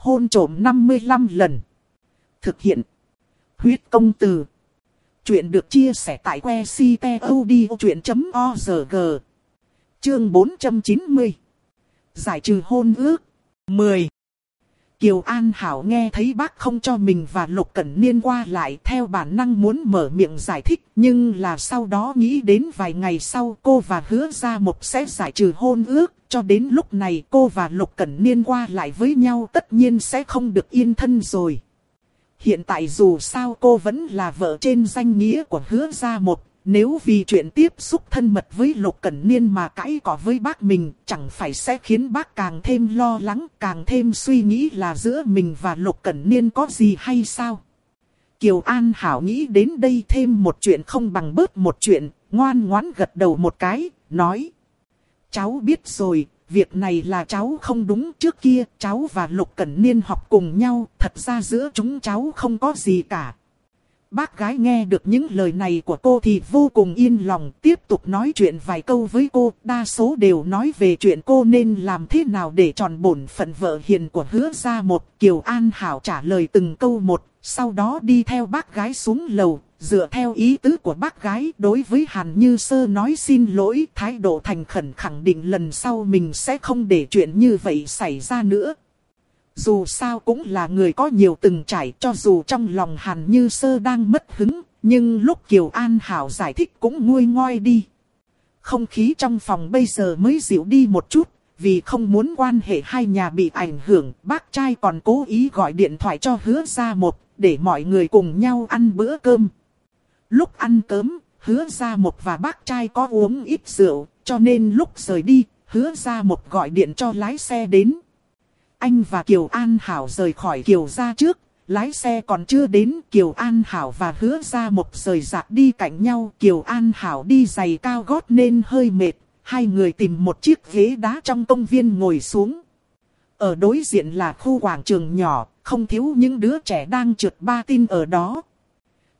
hôn trộm 55 lần. Thực hiện. Huyết công từ. Chuyện được chia sẻ tại que ctod.org. Chương 490. Giải trừ hôn ước. 10. Kiều An Hảo nghe thấy bác không cho mình và Lục Cẩn Niên qua lại theo bản năng muốn mở miệng giải thích. Nhưng là sau đó nghĩ đến vài ngày sau cô và hứa ra một sẽ giải trừ hôn ước. Cho đến lúc này cô và Lục Cẩn Niên qua lại với nhau tất nhiên sẽ không được yên thân rồi. Hiện tại dù sao cô vẫn là vợ trên danh nghĩa của hứa gia một. Nếu vì chuyện tiếp xúc thân mật với Lục Cẩn Niên mà cãi cỏ với bác mình, chẳng phải sẽ khiến bác càng thêm lo lắng, càng thêm suy nghĩ là giữa mình và Lục Cẩn Niên có gì hay sao? Kiều An Hảo nghĩ đến đây thêm một chuyện không bằng bớt một chuyện, ngoan ngoãn gật đầu một cái, nói. Cháu biết rồi, việc này là cháu không đúng trước kia, cháu và Lục Cẩn Niên học cùng nhau, thật ra giữa chúng cháu không có gì cả. Bác gái nghe được những lời này của cô thì vô cùng yên lòng, tiếp tục nói chuyện vài câu với cô, đa số đều nói về chuyện cô nên làm thế nào để tròn bổn phận vợ hiền của hứa ra một. Kiều An Hảo trả lời từng câu một, sau đó đi theo bác gái xuống lầu, dựa theo ý tứ của bác gái đối với Hàn Như Sơ nói xin lỗi, thái độ thành khẩn khẳng định lần sau mình sẽ không để chuyện như vậy xảy ra nữa. Dù sao cũng là người có nhiều từng trải cho dù trong lòng Hàn Như Sơ đang mất hứng, nhưng lúc Kiều An Hảo giải thích cũng nguôi ngoai đi. Không khí trong phòng bây giờ mới dịu đi một chút, vì không muốn quan hệ hai nhà bị ảnh hưởng, bác trai còn cố ý gọi điện thoại cho hứa ra một, để mọi người cùng nhau ăn bữa cơm. Lúc ăn cơm, hứa ra một và bác trai có uống ít rượu, cho nên lúc rời đi, hứa ra một gọi điện cho lái xe đến. Anh và Kiều An Hảo rời khỏi Kiều ra trước, lái xe còn chưa đến Kiều An Hảo và hứa ra một rời rạc đi cạnh nhau. Kiều An Hảo đi giày cao gót nên hơi mệt, hai người tìm một chiếc ghế đá trong công viên ngồi xuống. Ở đối diện là khu quảng trường nhỏ, không thiếu những đứa trẻ đang trượt ba tin ở đó.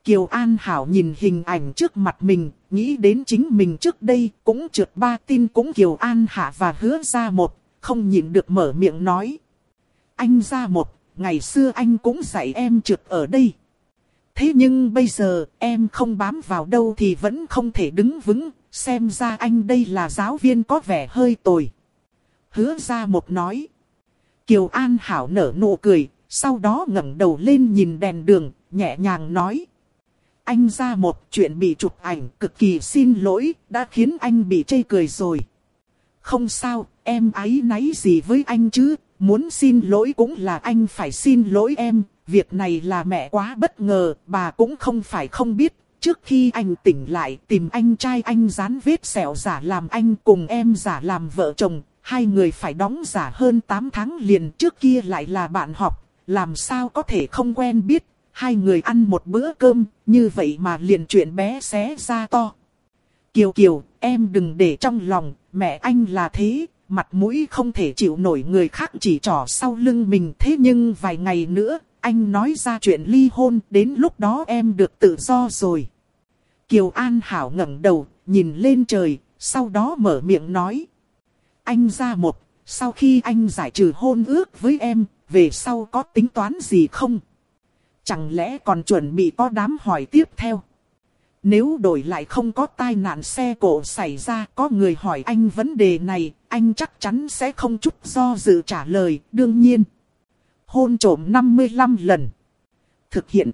Kiều An Hảo nhìn hình ảnh trước mặt mình, nghĩ đến chính mình trước đây cũng trượt ba tin cũng Kiều An Hạ và hứa ra một, không nhịn được mở miệng nói. Anh ra một, ngày xưa anh cũng dạy em trượt ở đây. Thế nhưng bây giờ em không bám vào đâu thì vẫn không thể đứng vững, xem ra anh đây là giáo viên có vẻ hơi tồi. Hứa ra một nói. Kiều An Hảo nở nụ cười, sau đó ngẩng đầu lên nhìn đèn đường, nhẹ nhàng nói. Anh ra một chuyện bị chụp ảnh cực kỳ xin lỗi, đã khiến anh bị chê cười rồi. Không sao, em ấy náy gì với anh chứ, muốn xin lỗi cũng là anh phải xin lỗi em, việc này là mẹ quá bất ngờ, bà cũng không phải không biết. Trước khi anh tỉnh lại tìm anh trai anh dán vết sẹo giả làm anh cùng em giả làm vợ chồng, hai người phải đóng giả hơn 8 tháng liền trước kia lại là bạn học, làm sao có thể không quen biết, hai người ăn một bữa cơm, như vậy mà liền chuyện bé xé ra to. Kiều Kiều, em đừng để trong lòng, mẹ anh là thế, mặt mũi không thể chịu nổi người khác chỉ trỏ sau lưng mình thế nhưng vài ngày nữa, anh nói ra chuyện ly hôn, đến lúc đó em được tự do rồi. Kiều An Hảo ngẩng đầu, nhìn lên trời, sau đó mở miệng nói. Anh ra một, sau khi anh giải trừ hôn ước với em, về sau có tính toán gì không? Chẳng lẽ còn chuẩn bị có đám hỏi tiếp theo? Nếu đổi lại không có tai nạn xe cộ xảy ra, có người hỏi anh vấn đề này, anh chắc chắn sẽ không chút do dự trả lời, đương nhiên. Hôn trổm 55 lần. Thực hiện.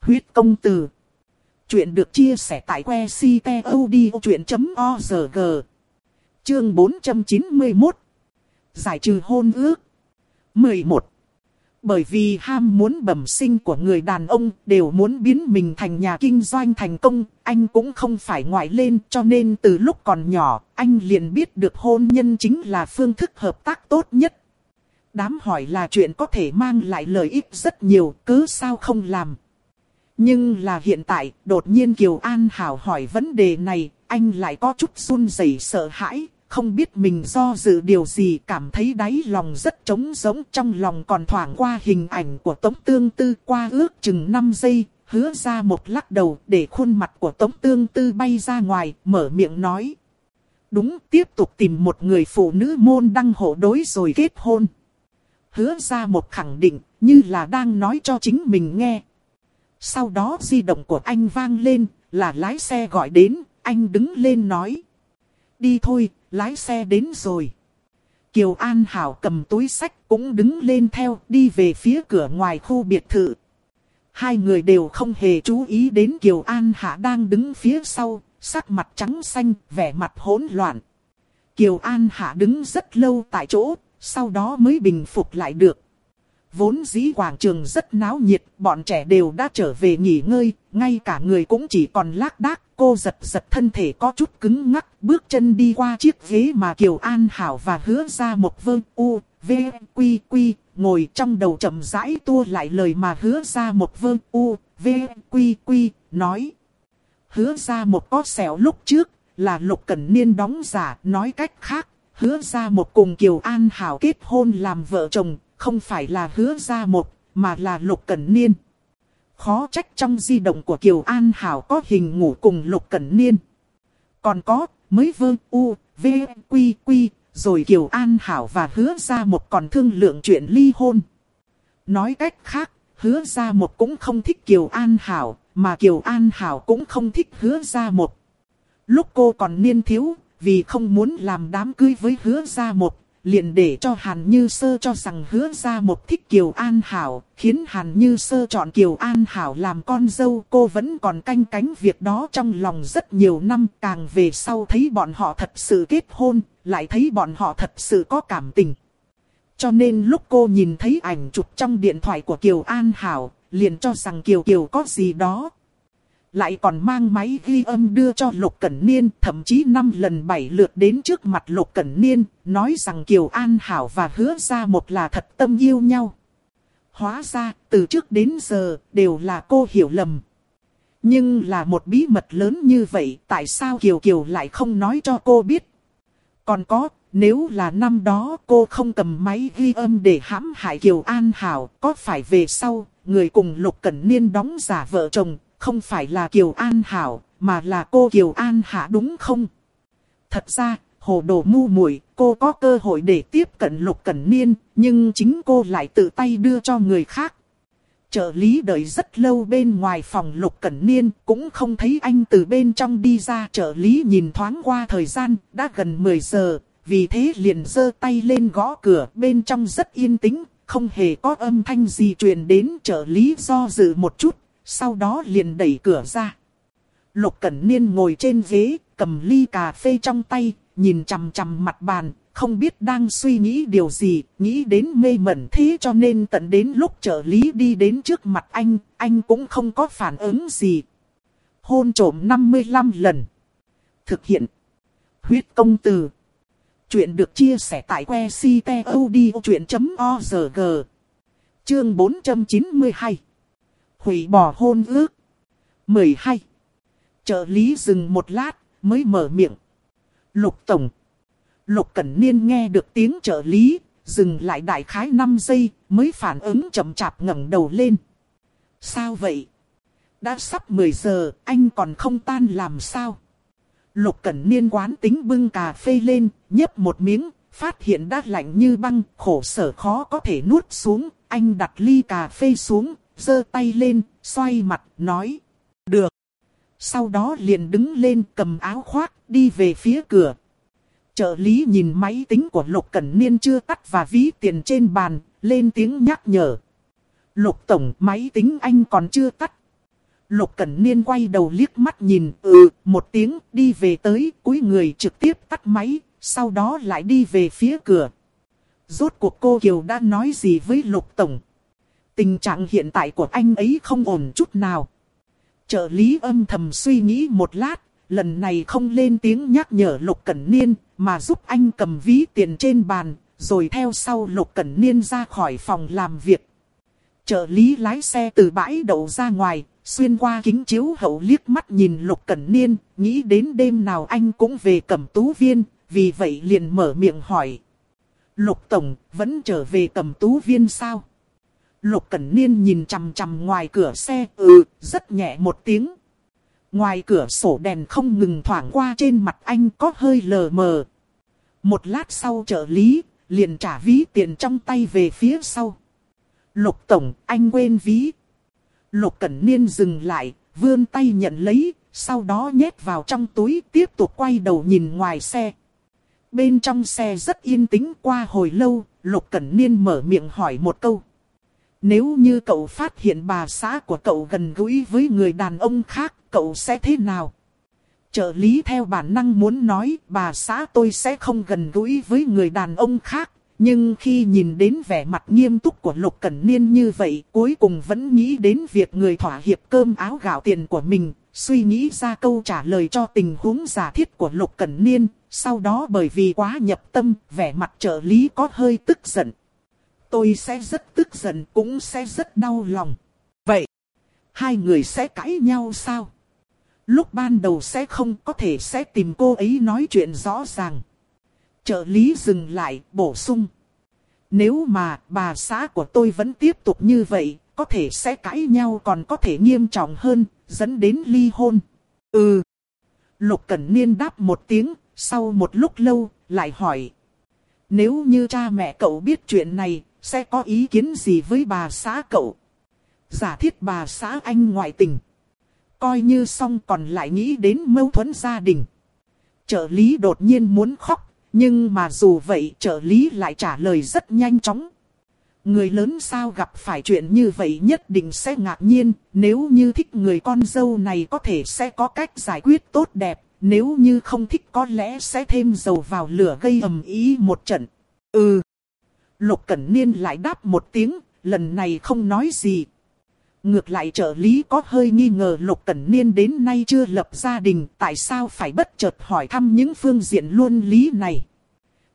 Huyết công từ. Chuyện được chia sẻ tại que ctod.org. Chương 491. Giải trừ hôn ước. 11 bởi vì ham muốn bẩm sinh của người đàn ông đều muốn biến mình thành nhà kinh doanh thành công, anh cũng không phải ngoại lên cho nên từ lúc còn nhỏ, anh liền biết được hôn nhân chính là phương thức hợp tác tốt nhất. Đám hỏi là chuyện có thể mang lại lợi ích rất nhiều, cứ sao không làm. Nhưng là hiện tại, đột nhiên Kiều An Hảo hỏi vấn đề này, anh lại có chút run rẩy sợ hãi, không biết mình do dự điều gì cảm thấy đáy lòng rất trống rỗng trong lòng còn thoảng qua hình ảnh của Tống Tương Tư qua ước chừng 5 giây, hứa ra một lắc đầu để khuôn mặt của Tống Tương Tư bay ra ngoài, mở miệng nói. Đúng, tiếp tục tìm một người phụ nữ môn đăng hộ đối rồi kết hôn. hứa ra một khẳng định, như là đang nói cho chính mình nghe. Sau đó di động của anh vang lên, là lái xe gọi đến, anh đứng lên nói. Đi thôi, lái xe đến rồi. Kiều An Hảo cầm túi sách cũng đứng lên theo, đi về phía cửa ngoài khu biệt thự. Hai người đều không hề chú ý đến Kiều An Hạ đang đứng phía sau, sắc mặt trắng xanh, vẻ mặt hỗn loạn. Kiều An Hạ đứng rất lâu tại chỗ, sau đó mới bình phục lại được. Vốn dĩ quảng trường rất náo nhiệt, bọn trẻ đều đã trở về nghỉ ngơi, ngay cả người cũng chỉ còn lác đác. Cô giật giật thân thể có chút cứng ngắc, bước chân đi qua chiếc ghế mà Kiều An Hảo và hứa ra một vơ u, v, quy quy, ngồi trong đầu chậm rãi tua lại lời mà hứa ra một vơ u, v, quy quy, nói. Hứa ra một có sẹo lúc trước, là Lục Cẩn Niên đóng giả, nói cách khác, hứa ra một cùng Kiều An Hảo kết hôn làm vợ chồng, không phải là hứa ra một, mà là Lục Cẩn Niên. Khó trách trong di động của Kiều An Hảo có hình ngủ cùng Lục Cẩn Niên. Còn có, mới vơ u, v, quy quy, rồi Kiều An Hảo và hứa ra một còn thương lượng chuyện ly hôn. Nói cách khác, hứa ra một cũng không thích Kiều An Hảo, mà Kiều An Hảo cũng không thích hứa ra một. Lúc cô còn niên thiếu, vì không muốn làm đám cưới với hứa ra một, liền để cho Hàn Như Sơ cho rằng hứa ra một thích Kiều An Hảo, khiến Hàn Như Sơ chọn Kiều An Hảo làm con dâu. Cô vẫn còn canh cánh việc đó trong lòng rất nhiều năm, càng về sau thấy bọn họ thật sự kết hôn, lại thấy bọn họ thật sự có cảm tình. Cho nên lúc cô nhìn thấy ảnh chụp trong điện thoại của Kiều An Hảo, liền cho rằng Kiều Kiều có gì đó lại còn mang máy ghi âm đưa cho Lục Cẩn Niên, thậm chí năm lần bảy lượt đến trước mặt Lục Cẩn Niên, nói rằng Kiều An Hảo và hứa ra một là thật tâm yêu nhau. Hóa ra, từ trước đến giờ, đều là cô hiểu lầm. Nhưng là một bí mật lớn như vậy, tại sao Kiều Kiều lại không nói cho cô biết? Còn có, nếu là năm đó cô không cầm máy ghi âm để hãm hại Kiều An Hảo, có phải về sau, người cùng Lục Cẩn Niên đóng giả vợ chồng, không phải là Kiều An Hảo, mà là cô Kiều An Hạ đúng không? Thật ra, hồ đồ mu muội cô có cơ hội để tiếp cận Lục Cẩn Niên, nhưng chính cô lại tự tay đưa cho người khác. Trợ lý đợi rất lâu bên ngoài phòng Lục Cẩn Niên, cũng không thấy anh từ bên trong đi ra. Trợ lý nhìn thoáng qua thời gian, đã gần 10 giờ, vì thế liền giơ tay lên gõ cửa, bên trong rất yên tĩnh, không hề có âm thanh gì truyền đến. Trợ lý do dự một chút, sau đó liền đẩy cửa ra. Lục Cẩn Niên ngồi trên ghế, cầm ly cà phê trong tay, nhìn chằm chằm mặt bàn, không biết đang suy nghĩ điều gì, nghĩ đến mê mẩn thế cho nên tận đến lúc trợ lý đi đến trước mặt anh, anh cũng không có phản ứng gì. Hôn trổm 55 lần. Thực hiện. Huyết công từ. Chuyện được chia sẻ tại que ctod.org. Chương 492 hủy bỏ hôn ước. 12. Trợ lý dừng một lát, mới mở miệng. Lục Tổng. Lục Cẩn Niên nghe được tiếng trợ lý, dừng lại đại khái 5 giây, mới phản ứng chậm chạp ngẩng đầu lên. Sao vậy? Đã sắp 10 giờ, anh còn không tan làm sao? Lục Cẩn Niên quán tính bưng cà phê lên, nhấp một miếng, phát hiện đã lạnh như băng, khổ sở khó có thể nuốt xuống. Anh đặt ly cà phê xuống, giơ tay lên, xoay mặt, nói. Được. Sau đó liền đứng lên cầm áo khoác, đi về phía cửa. Trợ lý nhìn máy tính của Lục Cẩn Niên chưa tắt và ví tiền trên bàn, lên tiếng nhắc nhở. Lục Tổng, máy tính anh còn chưa tắt. Lục Cẩn Niên quay đầu liếc mắt nhìn, ừ, một tiếng, đi về tới, cúi người trực tiếp tắt máy, sau đó lại đi về phía cửa. Rốt cuộc cô Kiều đã nói gì với Lục Tổng? Tình trạng hiện tại của anh ấy không ổn chút nào. Trợ lý âm thầm suy nghĩ một lát, lần này không lên tiếng nhắc nhở Lục Cẩn Niên, mà giúp anh cầm ví tiền trên bàn, rồi theo sau Lục Cẩn Niên ra khỏi phòng làm việc. Trợ lý lái xe từ bãi đậu ra ngoài, xuyên qua kính chiếu hậu liếc mắt nhìn Lục Cẩn Niên, nghĩ đến đêm nào anh cũng về cẩm tú viên, vì vậy liền mở miệng hỏi. Lục Tổng, vẫn trở về cẩm tú viên sao? Lục Cẩn Niên nhìn chằm chằm ngoài cửa xe, ừ, rất nhẹ một tiếng. Ngoài cửa sổ đèn không ngừng thoảng qua trên mặt anh có hơi lờ mờ. Một lát sau trợ lý, liền trả ví tiền trong tay về phía sau. Lục Tổng, anh quên ví. Lục Cẩn Niên dừng lại, vươn tay nhận lấy, sau đó nhét vào trong túi tiếp tục quay đầu nhìn ngoài xe. Bên trong xe rất yên tĩnh qua hồi lâu, Lục Cẩn Niên mở miệng hỏi một câu. Nếu như cậu phát hiện bà xã của cậu gần gũi với người đàn ông khác, cậu sẽ thế nào? Trợ lý theo bản năng muốn nói bà xã tôi sẽ không gần gũi với người đàn ông khác. Nhưng khi nhìn đến vẻ mặt nghiêm túc của Lục Cẩn Niên như vậy, cuối cùng vẫn nghĩ đến việc người thỏa hiệp cơm áo gạo tiền của mình, suy nghĩ ra câu trả lời cho tình huống giả thiết của Lục Cẩn Niên, sau đó bởi vì quá nhập tâm, vẻ mặt trợ lý có hơi tức giận. Tôi sẽ rất tức giận cũng sẽ rất đau lòng. Vậy, hai người sẽ cãi nhau sao? Lúc ban đầu sẽ không có thể sẽ tìm cô ấy nói chuyện rõ ràng. Trợ lý dừng lại, bổ sung. Nếu mà bà xã của tôi vẫn tiếp tục như vậy, có thể sẽ cãi nhau còn có thể nghiêm trọng hơn, dẫn đến ly hôn. Ừ. Lục Cẩn Niên đáp một tiếng, sau một lúc lâu, lại hỏi. Nếu như cha mẹ cậu biết chuyện này, sẽ có ý kiến gì với bà xã cậu? Giả thiết bà xã anh ngoại tình. Coi như xong còn lại nghĩ đến mâu thuẫn gia đình. Trợ lý đột nhiên muốn khóc, nhưng mà dù vậy trợ lý lại trả lời rất nhanh chóng. Người lớn sao gặp phải chuyện như vậy nhất định sẽ ngạc nhiên, nếu như thích người con dâu này có thể sẽ có cách giải quyết tốt đẹp, nếu như không thích có lẽ sẽ thêm dầu vào lửa gây ầm ý một trận. Ừ. Lục Cẩn Niên lại đáp một tiếng, lần này không nói gì. Ngược lại trợ lý có hơi nghi ngờ Lục Cẩn Niên đến nay chưa lập gia đình, tại sao phải bất chợt hỏi thăm những phương diện luân lý này.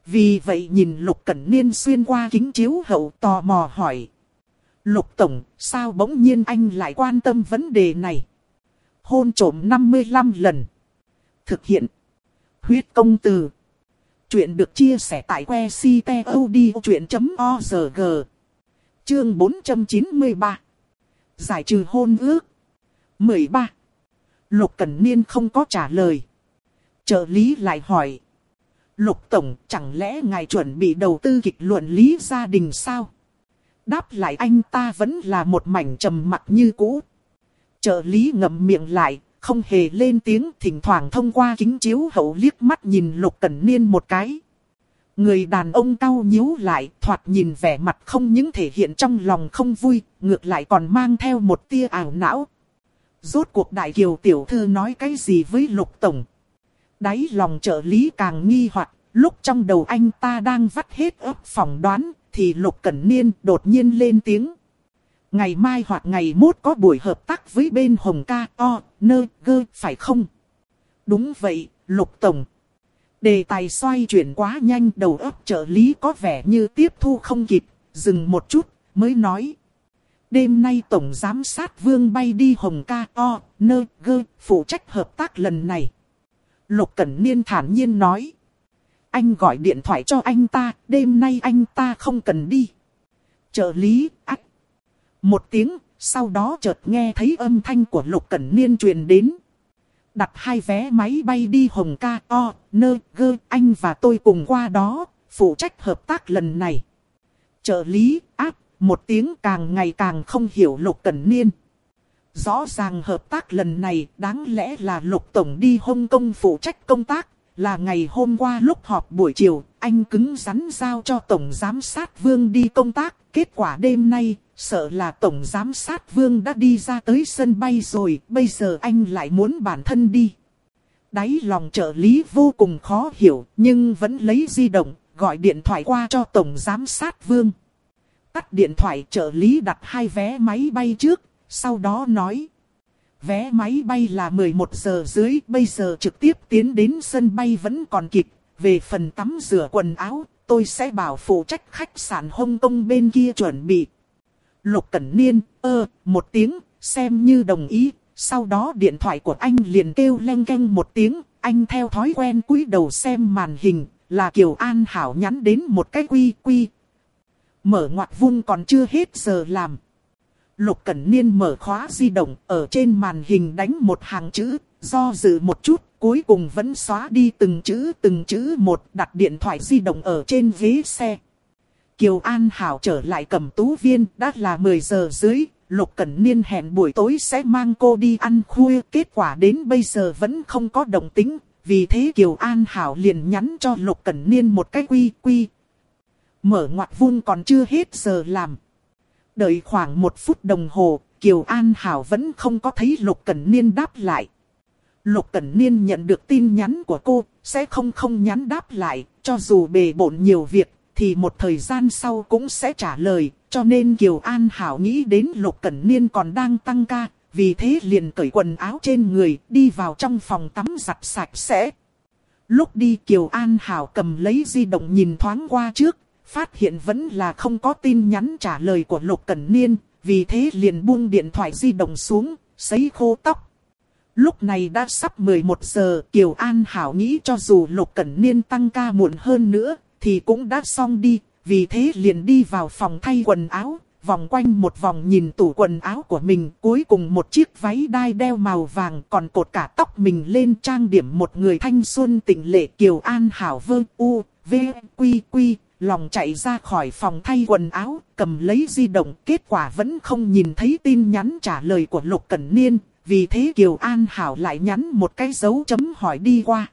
Vì vậy nhìn Lục Cẩn Niên xuyên qua kính chiếu hậu tò mò hỏi. Lục Tổng, sao bỗng nhiên anh lại quan tâm vấn đề này? Hôn trổm 55 lần. Thực hiện. Huyết công từ. Chuyện được chia sẻ tại que ctod.org. Chương 493. Giải trừ hôn ước. 13. Lục Cẩn Niên không có trả lời. Trợ lý lại hỏi. Lục Tổng chẳng lẽ ngài chuẩn bị đầu tư kịch luận lý gia đình sao? Đáp lại anh ta vẫn là một mảnh trầm mặc như cũ. Trợ lý ngậm miệng lại, không hề lên tiếng thỉnh thoảng thông qua kính chiếu hậu liếc mắt nhìn Lục Cẩn Niên một cái. Người đàn ông cau nhíu lại, thoạt nhìn vẻ mặt không những thể hiện trong lòng không vui, ngược lại còn mang theo một tia ảo não. Rốt cuộc đại kiều tiểu thư nói cái gì với lục tổng? Đáy lòng trợ lý càng nghi hoặc lúc trong đầu anh ta đang vắt hết ấp phỏng đoán, thì lục cẩn niên đột nhiên lên tiếng. Ngày mai hoặc ngày mốt có buổi hợp tác với bên Hồng Ca, O, Nơ, Gơ, phải không? Đúng vậy, lục tổng, Đề tài xoay chuyển quá nhanh đầu óc trợ lý có vẻ như tiếp thu không kịp, dừng một chút, mới nói. Đêm nay Tổng Giám sát Vương bay đi Hồng Ca O, Nơ, Gơ, phụ trách hợp tác lần này. Lục Cẩn Niên thản nhiên nói. Anh gọi điện thoại cho anh ta, đêm nay anh ta không cần đi. Trợ lý, ách. Một tiếng, sau đó chợt nghe thấy âm thanh của Lục Cẩn Niên truyền đến đặt hai vé máy bay đi Hồng Ca O, Nơ, Gơ, anh và tôi cùng qua đó, phụ trách hợp tác lần này. Trợ lý, áp, một tiếng càng ngày càng không hiểu Lục Cẩn Niên. Rõ ràng hợp tác lần này đáng lẽ là Lục Tổng đi hồng kông phụ trách công tác, là ngày hôm qua lúc họp buổi chiều, anh cứng rắn giao cho Tổng Giám sát Vương đi công tác, kết quả đêm nay, sợ là Tổng Giám sát Vương đã đi ra tới sân bay rồi, bây giờ anh lại muốn bản thân đi. Đáy lòng trợ lý vô cùng khó hiểu, nhưng vẫn lấy di động, gọi điện thoại qua cho Tổng Giám sát Vương. Tắt điện thoại trợ lý đặt hai vé máy bay trước, sau đó nói. Vé máy bay là 11 giờ dưới, bây giờ trực tiếp tiến đến sân bay vẫn còn kịp. Về phần tắm rửa quần áo, tôi sẽ bảo phụ trách khách sạn Hong Kong bên kia chuẩn bị. Lục Cẩn Niên, ơ, một tiếng, xem như đồng ý. Sau đó điện thoại của anh liền kêu len canh một tiếng, anh theo thói quen cúi đầu xem màn hình, là Kiều An Hảo nhắn đến một cái quy quy. Mở ngoặt vung còn chưa hết giờ làm. Lục Cẩn Niên mở khóa di động, ở trên màn hình đánh một hàng chữ, do dự một chút, cuối cùng vẫn xóa đi từng chữ từng chữ một, đặt điện thoại di động ở trên ghế xe. Kiều An Hảo trở lại cầm tú viên đã là 10 giờ dưới, Lục Cẩn Niên hẹn buổi tối sẽ mang cô đi ăn khuya, kết quả đến bây giờ vẫn không có động tính, vì thế Kiều An Hảo liền nhắn cho Lục Cẩn Niên một cái quy quy. Mở ngoặt vung còn chưa hết giờ làm. Đợi khoảng một phút đồng hồ, Kiều An Hảo vẫn không có thấy Lục Cẩn Niên đáp lại. Lục Cẩn Niên nhận được tin nhắn của cô, sẽ không không nhắn đáp lại, cho dù bề bộn nhiều việc, thì một thời gian sau cũng sẽ trả lời. Cho nên Kiều An Hảo nghĩ đến Lục Cẩn Niên còn đang tăng ca, vì thế liền cởi quần áo trên người, đi vào trong phòng tắm giặt sạch sẽ. Lúc đi Kiều An Hảo cầm lấy di động nhìn thoáng qua trước, phát hiện vẫn là không có tin nhắn trả lời của Lục Cẩn Niên, vì thế liền buông điện thoại di động xuống, sấy khô tóc. Lúc này đã sắp 11 giờ, Kiều An Hảo nghĩ cho dù Lục Cẩn Niên tăng ca muộn hơn nữa, thì cũng đã xong đi, vì thế liền đi vào phòng thay quần áo, vòng quanh một vòng nhìn tủ quần áo của mình, cuối cùng một chiếc váy đai đeo màu vàng còn cột cả tóc mình lên trang điểm một người thanh xuân tỉnh lệ Kiều An Hảo vơ u, v, quy quy, lòng chạy ra khỏi phòng thay quần áo, cầm lấy di động, kết quả vẫn không nhìn thấy tin nhắn trả lời của Lục Cẩn Niên, vì thế Kiều An Hảo lại nhắn một cái dấu chấm hỏi đi qua.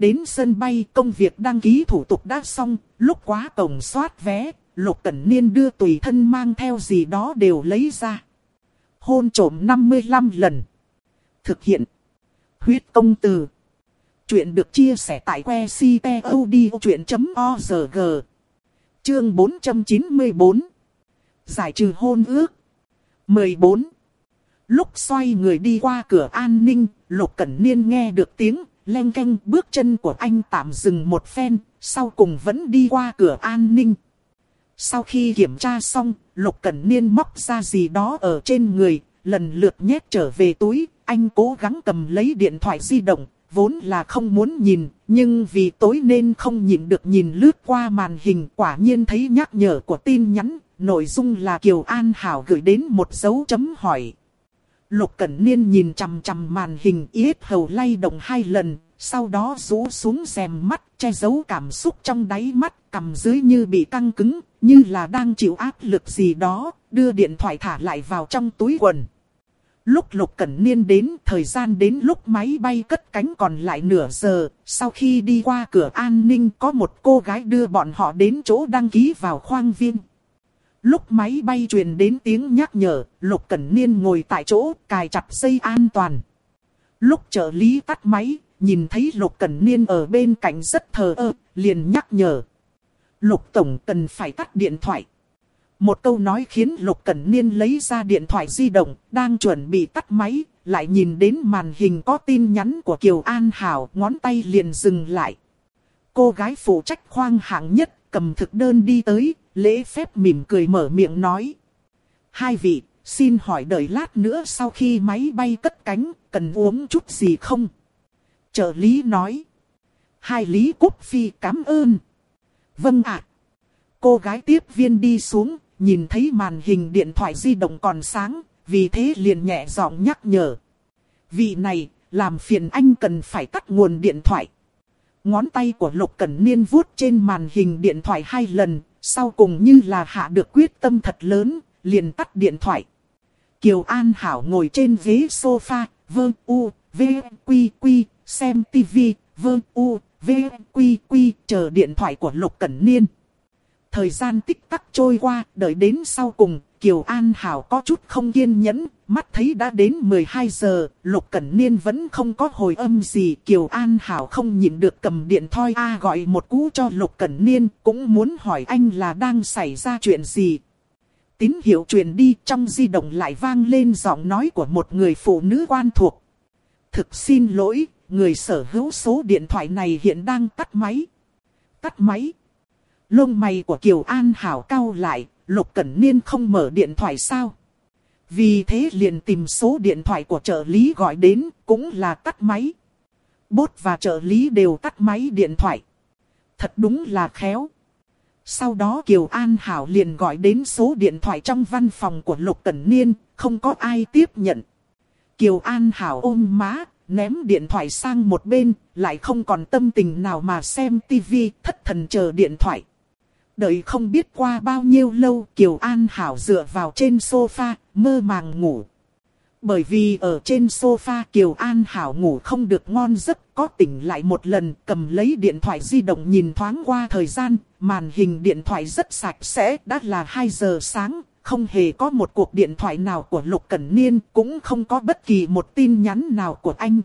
Đến sân bay công việc đăng ký thủ tục đã xong, lúc quá cổng soát vé, Lục Cẩn Niên đưa tùy thân mang theo gì đó đều lấy ra. Hôn trổm 55 lần. Thực hiện. Huyết công từ. Chuyện được chia sẻ tại que ctod.org. Chương 494. Giải trừ hôn ước. 14. Lúc xoay người đi qua cửa an ninh, Lục Cẩn Niên nghe được tiếng len canh bước chân của anh tạm dừng một phen, sau cùng vẫn đi qua cửa an ninh. Sau khi kiểm tra xong, Lục Cẩn Niên móc ra gì đó ở trên người, lần lượt nhét trở về túi, anh cố gắng cầm lấy điện thoại di động, vốn là không muốn nhìn, nhưng vì tối nên không nhìn được nhìn lướt qua màn hình quả nhiên thấy nhắc nhở của tin nhắn, nội dung là Kiều An Hảo gửi đến một dấu chấm hỏi. Lục Cẩn Niên nhìn chằm chằm màn hình yết hầu lay động hai lần, sau đó rũ xuống rèm mắt, che giấu cảm xúc trong đáy mắt, cầm dưới như bị căng cứng, như là đang chịu áp lực gì đó, đưa điện thoại thả lại vào trong túi quần. Lúc Lục Cẩn Niên đến, thời gian đến lúc máy bay cất cánh còn lại nửa giờ, sau khi đi qua cửa an ninh có một cô gái đưa bọn họ đến chỗ đăng ký vào khoang viên. Lúc máy bay truyền đến tiếng nhắc nhở, Lục Cẩn Niên ngồi tại chỗ, cài chặt dây an toàn. Lúc trợ lý tắt máy, nhìn thấy Lục Cẩn Niên ở bên cạnh rất thờ ơ, liền nhắc nhở. Lục Tổng cần phải tắt điện thoại. Một câu nói khiến Lục Cẩn Niên lấy ra điện thoại di động, đang chuẩn bị tắt máy, lại nhìn đến màn hình có tin nhắn của Kiều An Hảo, ngón tay liền dừng lại. Cô gái phụ trách khoang hạng nhất, cầm thực đơn đi tới, lễ phép mỉm cười mở miệng nói. Hai vị, xin hỏi đợi lát nữa sau khi máy bay cất cánh, cần uống chút gì không? Trợ lý nói. Hai lý cúc phi cảm ơn. Vâng ạ. Cô gái tiếp viên đi xuống, nhìn thấy màn hình điện thoại di động còn sáng, vì thế liền nhẹ giọng nhắc nhở. Vị này, làm phiền anh cần phải tắt nguồn điện thoại. Ngón tay của Lục Cẩn Niên vuốt trên màn hình điện thoại hai lần, sau cùng như là hạ được quyết tâm thật lớn, liền tắt điện thoại. Kiều An Hảo ngồi trên ghế sofa, vơ u, v, quy quy, xem tivi, vơ u, v, quy quy, chờ điện thoại của Lục Cẩn Niên. Thời gian tích tắc trôi qua, đợi đến sau cùng, Kiều An Hảo có chút không kiên nhẫn, mắt thấy đã đến 12 giờ, Lục Cẩn Niên vẫn không có hồi âm gì. Kiều An Hảo không nhịn được cầm điện thoại A gọi một cú cho Lục Cẩn Niên, cũng muốn hỏi anh là đang xảy ra chuyện gì. Tín hiệu truyền đi trong di động lại vang lên giọng nói của một người phụ nữ quan thuộc. Thực xin lỗi, người sở hữu số điện thoại này hiện đang tắt máy. Tắt máy. Lông mày của Kiều An Hảo cau lại, Lục Cẩn Niên không mở điện thoại sao? Vì thế liền tìm số điện thoại của trợ lý gọi đến, cũng là tắt máy. Bốt và trợ lý đều tắt máy điện thoại. Thật đúng là khéo. Sau đó Kiều An Hảo liền gọi đến số điện thoại trong văn phòng của Lục Cẩn Niên, không có ai tiếp nhận. Kiều An Hảo ôm má, ném điện thoại sang một bên, lại không còn tâm tình nào mà xem tivi, thất thần chờ điện thoại. Đợi không biết qua bao nhiêu lâu Kiều An Hảo dựa vào trên sofa, mơ màng ngủ. Bởi vì ở trên sofa Kiều An Hảo ngủ không được ngon giấc, có tỉnh lại một lần, cầm lấy điện thoại di động nhìn thoáng qua thời gian, màn hình điện thoại rất sạch sẽ, đã là 2 giờ sáng, không hề có một cuộc điện thoại nào của Lục Cẩn Niên, cũng không có bất kỳ một tin nhắn nào của anh.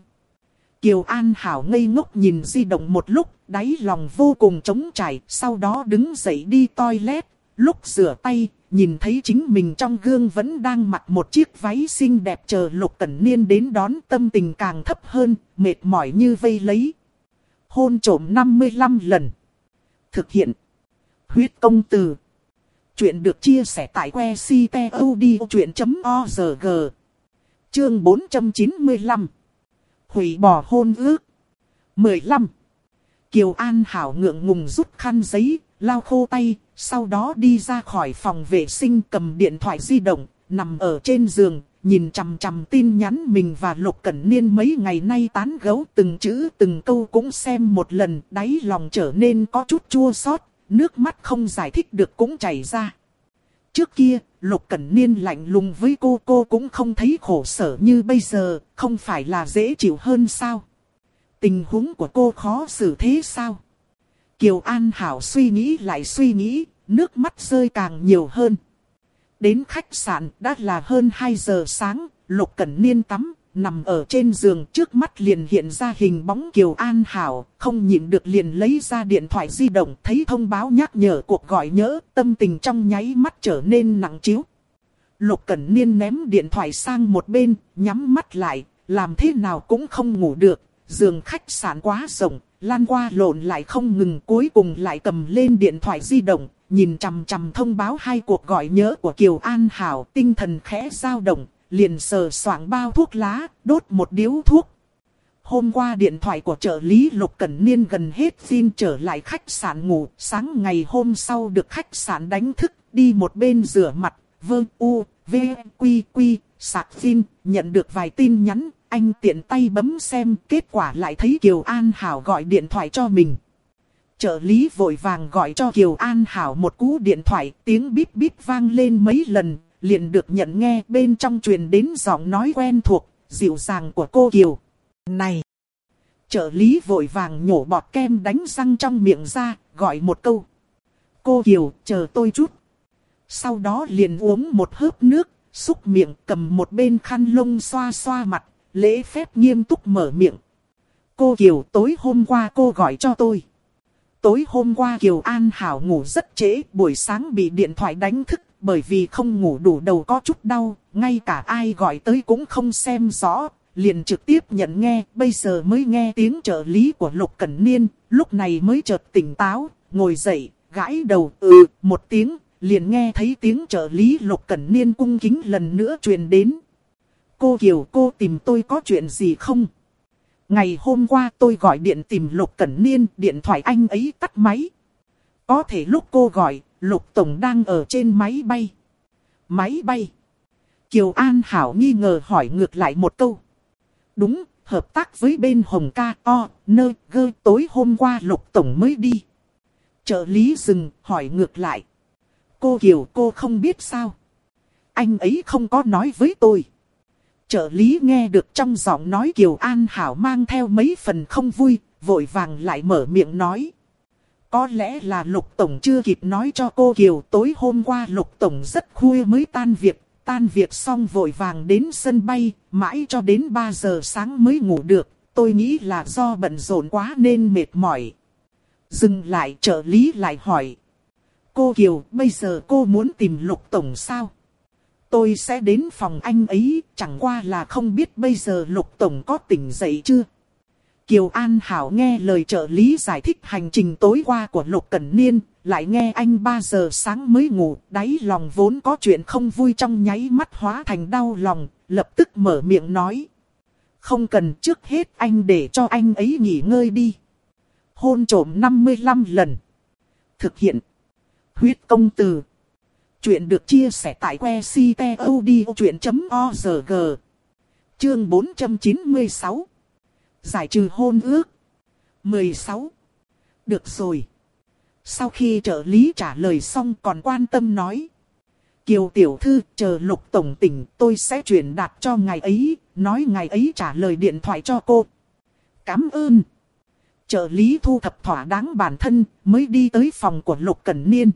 Kiều An Hảo ngây ngốc nhìn di động một lúc, đáy lòng vô cùng trống trải, sau đó đứng dậy đi toilet, lúc rửa tay, nhìn thấy chính mình trong gương vẫn đang mặc một chiếc váy xinh đẹp chờ Lục Cẩn Niên đến đón tâm tình càng thấp hơn, mệt mỏi như vây lấy. Hôn trổm 55 lần. Thực hiện. Huyết công từ. Chuyện được chia sẻ tại que ctod.org. Chương 495. Hủy bỏ hôn ước. 15. Kiều An Hảo ngượng ngùng rút khăn giấy, lau khô tay, sau đó đi ra khỏi phòng vệ sinh cầm điện thoại di động, nằm ở trên giường, nhìn chằm chằm tin nhắn mình và Lục Cẩn Niên mấy ngày nay tán gấu từng chữ từng câu cũng xem một lần, đáy lòng trở nên có chút chua xót, nước mắt không giải thích được cũng chảy ra. Trước kia, Lục Cẩn Niên lạnh lùng với cô cô cũng không thấy khổ sở như bây giờ, không phải là dễ chịu hơn sao? Tình huống của cô khó xử thế sao? Kiều An Hảo suy nghĩ lại suy nghĩ, nước mắt rơi càng nhiều hơn. Đến khách sạn đã là hơn 2 giờ sáng, Lục Cẩn Niên tắm, nằm ở trên giường trước mắt liền hiện ra hình bóng Kiều An Hảo, không nhịn được liền lấy ra điện thoại di động thấy thông báo nhắc nhở cuộc gọi nhớ, tâm tình trong nháy mắt trở nên nặng chiếu. Lục Cẩn Niên ném điện thoại sang một bên, nhắm mắt lại, làm thế nào cũng không ngủ được, giường khách sạn quá rộng, lan qua lộn lại không ngừng cuối cùng lại cầm lên điện thoại di động, nhìn chằm chằm thông báo hai cuộc gọi nhớ của Kiều An Hảo, tinh thần khẽ dao động, liền sờ soạng bao thuốc lá, đốt một điếu thuốc. Hôm qua điện thoại của trợ lý Lục Cẩn Niên gần hết xin trở lại khách sạn ngủ, sáng ngày hôm sau được khách sạn đánh thức, đi một bên rửa mặt, vơ u, v, quy quy, sạc xin, nhận được vài tin nhắn, anh tiện tay bấm xem, kết quả lại thấy Kiều An Hảo gọi điện thoại cho mình. Trợ lý vội vàng gọi cho Kiều An Hảo một cú điện thoại, tiếng bíp bíp vang lên mấy lần, liền được nhận nghe bên trong truyền đến giọng nói quen thuộc, dịu dàng của cô Kiều. Này! Trợ lý vội vàng nhổ bọt kem đánh răng trong miệng ra, gọi một câu. Cô Kiều, chờ tôi chút. Sau đó liền uống một hớp nước, xúc miệng cầm một bên khăn lông xoa xoa mặt, lễ phép nghiêm túc mở miệng. Cô Kiều tối hôm qua cô gọi cho tôi. Tối hôm qua Kiều An Hảo ngủ rất trễ, buổi sáng bị điện thoại đánh thức, bởi vì không ngủ đủ đầu có chút đau, ngay cả ai gọi tới cũng không xem rõ, liền trực tiếp nhận nghe, bây giờ mới nghe tiếng trợ lý của Lục Cẩn Niên, lúc này mới chợt tỉnh táo, ngồi dậy, gãi đầu, ừ, một tiếng, liền nghe thấy tiếng trợ lý Lục Cẩn Niên cung kính lần nữa truyền đến. Cô Kiều cô tìm tôi có chuyện gì không? Ngày hôm qua tôi gọi điện tìm Lục Cẩn Niên, điện thoại anh ấy tắt máy. Có thể lúc cô gọi, Lục Tổng đang ở trên máy bay. Máy bay. Kiều An Hảo nghi ngờ hỏi ngược lại một câu. Đúng, hợp tác với bên Hồng Ca O, nơ, gơ tối hôm qua Lục Tổng mới đi. Trợ lý dừng, hỏi ngược lại. Cô Kiều cô không biết sao. Anh ấy không có nói với tôi. Trợ lý nghe được trong giọng nói Kiều An Hảo mang theo mấy phần không vui, vội vàng lại mở miệng nói. Có lẽ là Lục Tổng chưa kịp nói cho cô Kiều tối hôm qua Lục Tổng rất khuya mới tan việc, tan việc xong vội vàng đến sân bay, mãi cho đến 3 giờ sáng mới ngủ được, tôi nghĩ là do bận rộn quá nên mệt mỏi. Dừng lại trợ lý lại hỏi. Cô Kiều, bây giờ cô muốn tìm Lục Tổng sao? Tôi sẽ đến phòng anh ấy, chẳng qua là không biết bây giờ Lục Tổng có tỉnh dậy chưa? Kiều An Hảo nghe lời trợ lý giải thích hành trình tối qua của Lục Cẩn Niên, lại nghe anh 3 giờ sáng mới ngủ, đáy lòng vốn có chuyện không vui trong nháy mắt hóa thành đau lòng, lập tức mở miệng nói. Không cần trước hết anh để cho anh ấy nghỉ ngơi đi. Hôn trổm 55 lần. Thực hiện. Huyết công từ. Chuyện được chia sẻ tại que ctod.org. Chương 496 Giải trừ hôn ước. 16. Được rồi. Sau khi trợ lý trả lời xong còn quan tâm nói. Kiều tiểu thư chờ lục tổng tỉnh tôi sẽ chuyển đạt cho ngài ấy, nói ngài ấy trả lời điện thoại cho cô. Cảm ơn. Trợ lý thu thập thỏa đáng bản thân mới đi tới phòng của lục cẩn niên.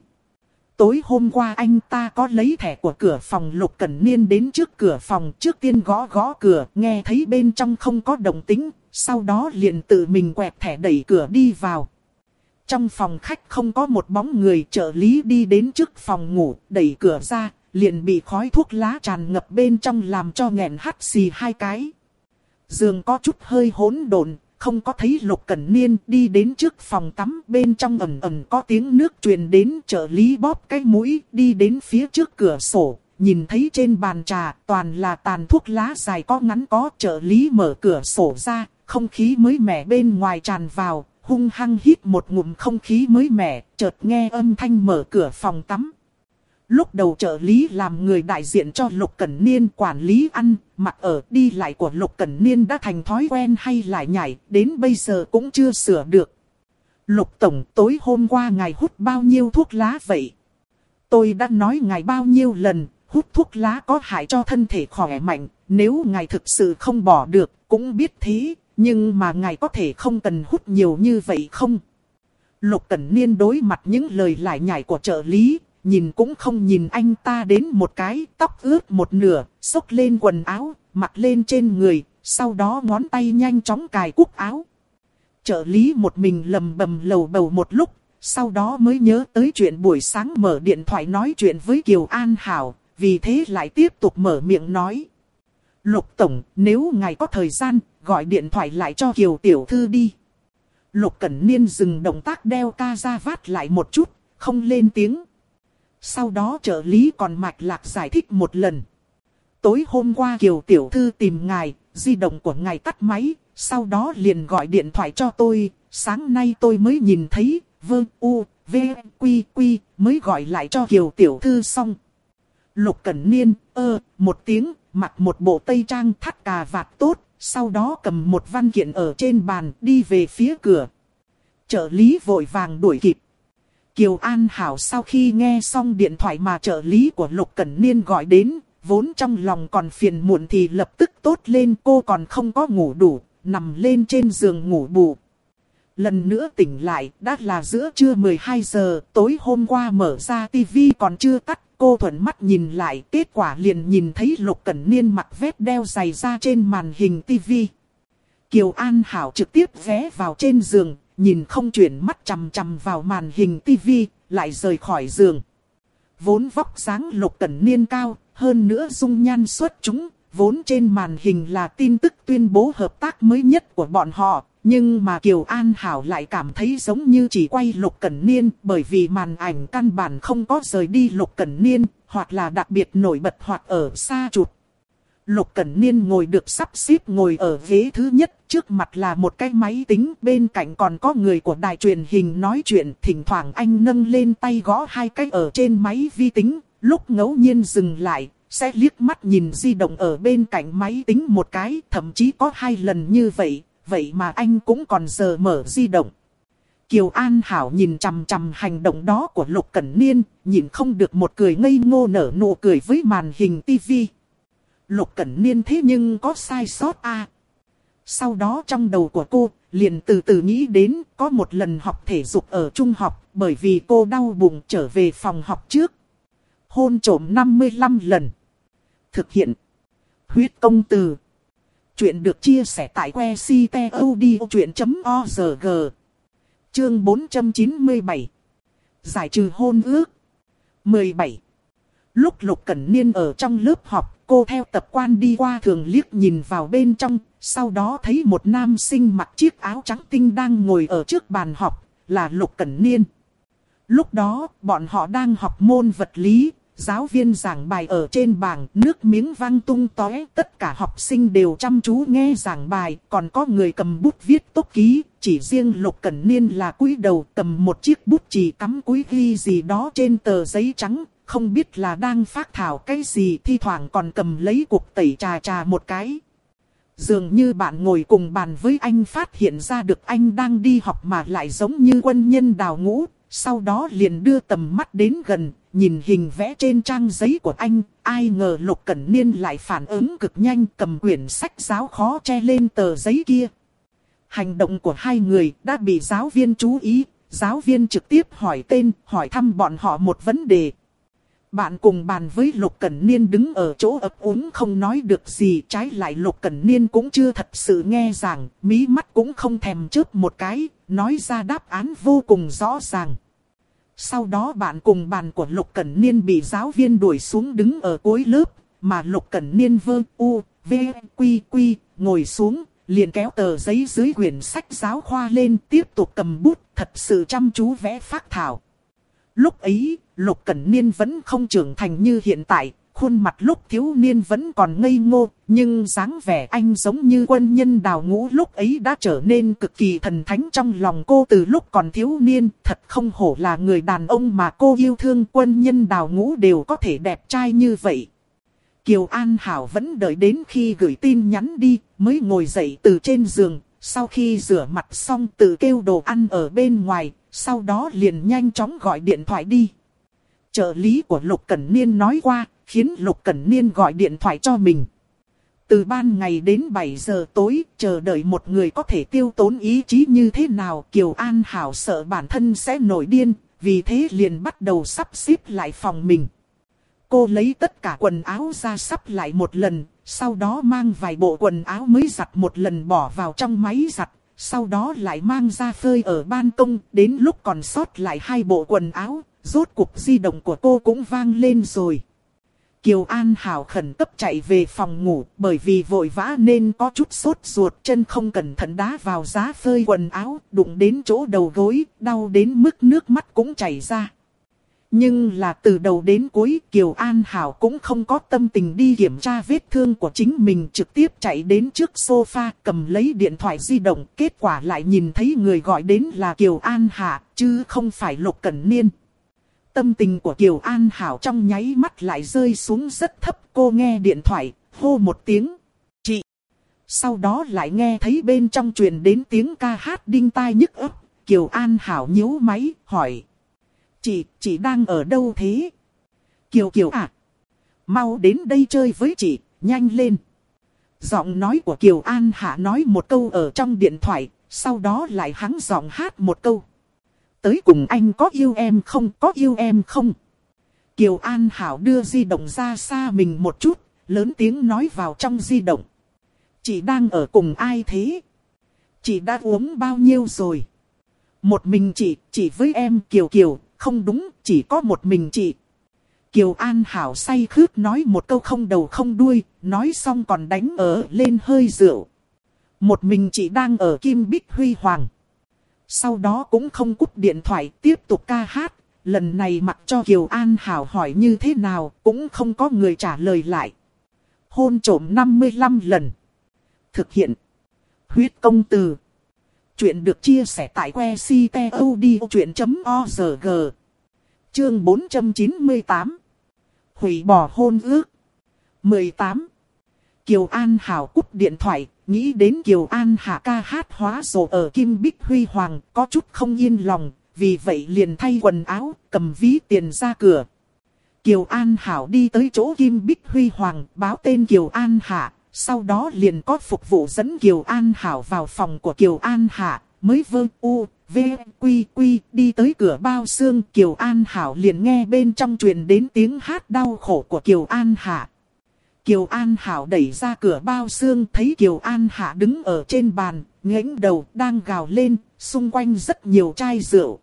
Tối hôm qua anh ta có lấy thẻ của cửa phòng Lục Cẩn Niên đến trước cửa phòng trước tiên gõ gõ cửa, nghe thấy bên trong không có động tĩnh, sau đó liền tự mình quẹt thẻ đẩy cửa đi vào. Trong phòng khách không có một bóng người trợ lý đi đến trước phòng ngủ, đẩy cửa ra, liền bị khói thuốc lá tràn ngập bên trong làm cho nghẹn hắt xì hai cái. Giường có chút hơi hỗn độn, không có thấy Lục Cẩn Niên đi đến trước phòng tắm bên trong ẩn ẩn có tiếng nước truyền đến trợ lý bóp cái mũi đi đến phía trước cửa sổ. Nhìn thấy trên bàn trà toàn là tàn thuốc lá dài có ngắn có trợ lý mở cửa sổ ra, không khí mới mẻ bên ngoài tràn vào, hung hăng hít một ngụm không khí mới mẻ, chợt nghe âm thanh mở cửa phòng tắm. Lúc đầu trợ lý làm người đại diện cho Lục Cẩn Niên quản lý ăn, mặc ở đi lại của Lục Cẩn Niên đã thành thói quen hay lại nhảy, đến bây giờ cũng chưa sửa được. Lục Tổng tối hôm qua ngài hút bao nhiêu thuốc lá vậy? Tôi đã nói ngài bao nhiêu lần, hút thuốc lá có hại cho thân thể khỏe mạnh, nếu ngài thực sự không bỏ được, cũng biết thế, nhưng mà ngài có thể không cần hút nhiều như vậy không? Lục Cẩn Niên đối mặt những lời lại nhảy của trợ lý, nhìn cũng không nhìn anh ta đến một cái, tóc ướt một nửa, xốc lên quần áo, mặc lên trên người, sau đó ngón tay nhanh chóng cài cúc áo. Trợ lý một mình lầm bầm lầu bầu một lúc, sau đó mới nhớ tới chuyện buổi sáng mở điện thoại nói chuyện với Kiều An Hảo, vì thế lại tiếp tục mở miệng nói. Lục Tổng, nếu ngài có thời gian, gọi điện thoại lại cho Kiều Tiểu Thư đi. Lục Cẩn Niên dừng động tác đeo ca ra vát lại một chút, không lên tiếng. Sau đó trợ lý còn mạch lạc giải thích một lần. Tối hôm qua Kiều Tiểu Thư tìm ngài, di động của ngài tắt máy, sau đó liền gọi điện thoại cho tôi, sáng nay tôi mới nhìn thấy, Vương u, v, quy quy, mới gọi lại cho Kiều Tiểu Thư xong. Lục Cẩn Niên, ơ, một tiếng, mặc một bộ tây trang thắt cà vạt tốt, sau đó cầm một văn kiện ở trên bàn đi về phía cửa. Trợ lý vội vàng đuổi kịp. Kiều An Hảo sau khi nghe xong điện thoại mà trợ lý của Lục Cẩn Niên gọi đến, vốn trong lòng còn phiền muộn thì lập tức tốt lên cô còn không có ngủ đủ, nằm lên trên giường ngủ bù. Lần nữa tỉnh lại, đã là giữa trưa 12 giờ, tối hôm qua mở ra tivi còn chưa tắt, cô thuận mắt nhìn lại, kết quả liền nhìn thấy Lục Cẩn Niên mặc vét đeo giày ra trên màn hình tivi. Kiều An Hảo trực tiếp ghé vào trên giường, nhìn không chuyển mắt chằm chằm vào màn hình tivi, lại rời khỏi giường. Vốn vóc dáng Lục Cẩn Niên cao, hơn nữa dung nhan xuất chúng, vốn trên màn hình là tin tức tuyên bố hợp tác mới nhất của bọn họ, nhưng mà Kiều An Hảo lại cảm thấy giống như chỉ quay Lục Cẩn Niên bởi vì màn ảnh căn bản không có rời đi Lục Cẩn Niên, hoặc là đặc biệt nổi bật hoặc ở xa chụp. Lục Cẩn Niên ngồi được sắp xếp ngồi ở ghế thứ nhất, trước mặt là một cái máy tính, bên cạnh còn có người của đài truyền hình nói chuyện, thỉnh thoảng anh nâng lên tay gõ hai cái ở trên máy vi tính, lúc ngẫu nhiên dừng lại, sẽ liếc mắt nhìn di động ở bên cạnh máy tính một cái, thậm chí có hai lần như vậy, vậy mà anh cũng còn giờ mở di động. Kiều An Hảo nhìn chằm chằm hành động đó của Lục Cẩn Niên, nhìn không được một cười ngây ngô nở nụ cười với màn hình tivi. Lục Cẩn Niên thế nhưng có sai sót a. À? Sau đó trong đầu của cô, liền từ từ nghĩ đến có một lần học thể dục ở trung học, bởi vì cô đau bụng trở về phòng học trước. Hôn trổm 55 lần. Thực hiện. Huyết công từ. Chuyện được chia sẻ tại que ctod.org. Chương 497. Giải trừ hôn ước. 17. Lúc Lục Cẩn Niên ở trong lớp học, cô theo tập quan đi qua thường liếc nhìn vào bên trong, sau đó thấy một nam sinh mặc chiếc áo trắng tinh đang ngồi ở trước bàn học, là Lục Cẩn Niên. Lúc đó, bọn họ đang học môn vật lý, giáo viên giảng bài ở trên bảng, nước miếng văng tung tóe, tất cả học sinh đều chăm chú nghe giảng bài, còn có người cầm bút viết tốt ký, chỉ riêng Lục Cẩn Niên là cúi đầu cầm một chiếc bút chỉ cắm cúi ghi gì đó trên tờ giấy trắng, không biết là đang phát thảo cái gì thi thoảng còn cầm lấy cuộc tẩy trà trà một cái. Dường như bạn ngồi cùng bàn với anh phát hiện ra được anh đang đi học mà lại giống như quân nhân đào ngũ, sau đó liền đưa tầm mắt đến gần, nhìn hình vẽ trên trang giấy của anh, ai ngờ Lục Cẩn Niên lại phản ứng cực nhanh cầm quyển sách giáo khó che lên tờ giấy kia. Hành động của hai người đã bị giáo viên chú ý, giáo viên trực tiếp hỏi tên, hỏi thăm bọn họ một vấn đề. Bạn cùng bàn với Lục Cẩn Niên đứng ở chỗ ấp úng không nói được gì trái lại Lục Cẩn Niên cũng chưa thật sự nghe rằng, mí mắt cũng không thèm chớp một cái, nói ra đáp án vô cùng rõ ràng. Sau đó bạn cùng bàn của Lục Cẩn Niên bị giáo viên đuổi xuống đứng ở cuối lớp, mà Lục Cẩn Niên vơ u, v, quy quy, ngồi xuống, liền kéo tờ giấy dưới quyển sách giáo khoa lên tiếp tục cầm bút, thật sự chăm chú vẽ phát thảo. Lúc ấy, Lục Cẩn Niên vẫn không trưởng thành như hiện tại, khuôn mặt lúc thiếu niên vẫn còn ngây ngô, nhưng dáng vẻ anh giống như quân nhân đào ngũ lúc ấy đã trở nên cực kỳ thần thánh trong lòng cô từ lúc còn thiếu niên, thật không hổ là người đàn ông mà cô yêu thương quân nhân đào ngũ đều có thể đẹp trai như vậy. Kiều An Hảo vẫn đợi đến khi gửi tin nhắn đi, mới ngồi dậy từ trên giường, sau khi rửa mặt xong tự kêu đồ ăn ở bên ngoài, sau đó liền nhanh chóng gọi điện thoại đi. Trợ lý của Lục Cẩn Niên nói qua, khiến Lục Cẩn Niên gọi điện thoại cho mình. Từ ban ngày đến 7 giờ tối, chờ đợi một người có thể tiêu tốn ý chí như thế nào, Kiều An Hảo sợ bản thân sẽ nổi điên, vì thế liền bắt đầu sắp xếp lại phòng mình. Cô lấy tất cả quần áo ra sắp lại một lần, sau đó mang vài bộ quần áo mới giặt một lần bỏ vào trong máy giặt, sau đó lại mang ra phơi ở ban công, đến lúc còn sót lại hai bộ quần áo, rốt cuộc di động của cô cũng vang lên rồi. Kiều An Hảo khẩn cấp chạy về phòng ngủ bởi vì vội vã nên có chút sốt ruột chân không cẩn thận đá vào giá phơi quần áo, đụng đến chỗ đầu gối, đau đến mức nước mắt cũng chảy ra. Nhưng là từ đầu đến cuối Kiều An Hảo cũng không có tâm tình đi kiểm tra vết thương của chính mình trực tiếp chạy đến trước sofa cầm lấy điện thoại di động. Kết quả lại nhìn thấy người gọi đến là Kiều An Hạ chứ không phải Lục Cẩn Niên. Tâm tình của Kiều An Hảo trong nháy mắt lại rơi xuống rất thấp cô nghe điện thoại, hô một tiếng. Chị! Sau đó lại nghe thấy bên trong truyền đến tiếng ca hát đinh tai nhức ấp. Kiều An Hảo nhíu máy, hỏi. Chị, chị đang ở đâu thế? Kiều Kiều à? Mau đến đây chơi với chị, nhanh lên. Giọng nói của Kiều An Hạ nói một câu ở trong điện thoại, sau đó lại hắng giọng hát một câu. Tới cùng anh có yêu em không, có yêu em không? Kiều An Hảo đưa di động ra xa mình một chút, lớn tiếng nói vào trong di động. Chị đang ở cùng ai thế? Chị đã uống bao nhiêu rồi? Một mình chị, chị với em Kiều Kiều, không đúng, chỉ có một mình chị. Kiều An Hảo say khướt nói một câu không đầu không đuôi, nói xong còn đánh ở lên hơi rượu. Một mình chị đang ở Kim Bích Huy Hoàng. Sau đó cũng không cúp điện thoại tiếp tục ca hát, lần này mặc cho Kiều An Hảo hỏi như thế nào cũng không có người trả lời lại. Hôn trổm 55 lần. Thực hiện. Huyết công từ. Chuyện được chia sẻ tại que ctod.org. Chương 498. Hủy bỏ hôn ước. 18. Kiều An Hảo cúp điện thoại, nghĩ đến Kiều An Hạ ca hát hóa rồ ở Kim Bích Huy Hoàng, có chút không yên lòng, vì vậy liền thay quần áo, cầm ví tiền ra cửa. Kiều An Hảo đi tới chỗ Kim Bích Huy Hoàng, báo tên Kiều An Hạ, sau đó liền có phục vụ dẫn Kiều An Hảo vào phòng của Kiều An Hạ, mới vơ u, v, quy quy, đi tới cửa bao xương. Kiều An Hảo liền nghe bên trong truyền đến tiếng hát đau khổ của Kiều An Hạ. Kiều An Hảo đẩy ra cửa bao xương thấy Kiều An Hạ đứng ở trên bàn, ngẩng đầu đang gào lên, xung quanh rất nhiều chai rượu.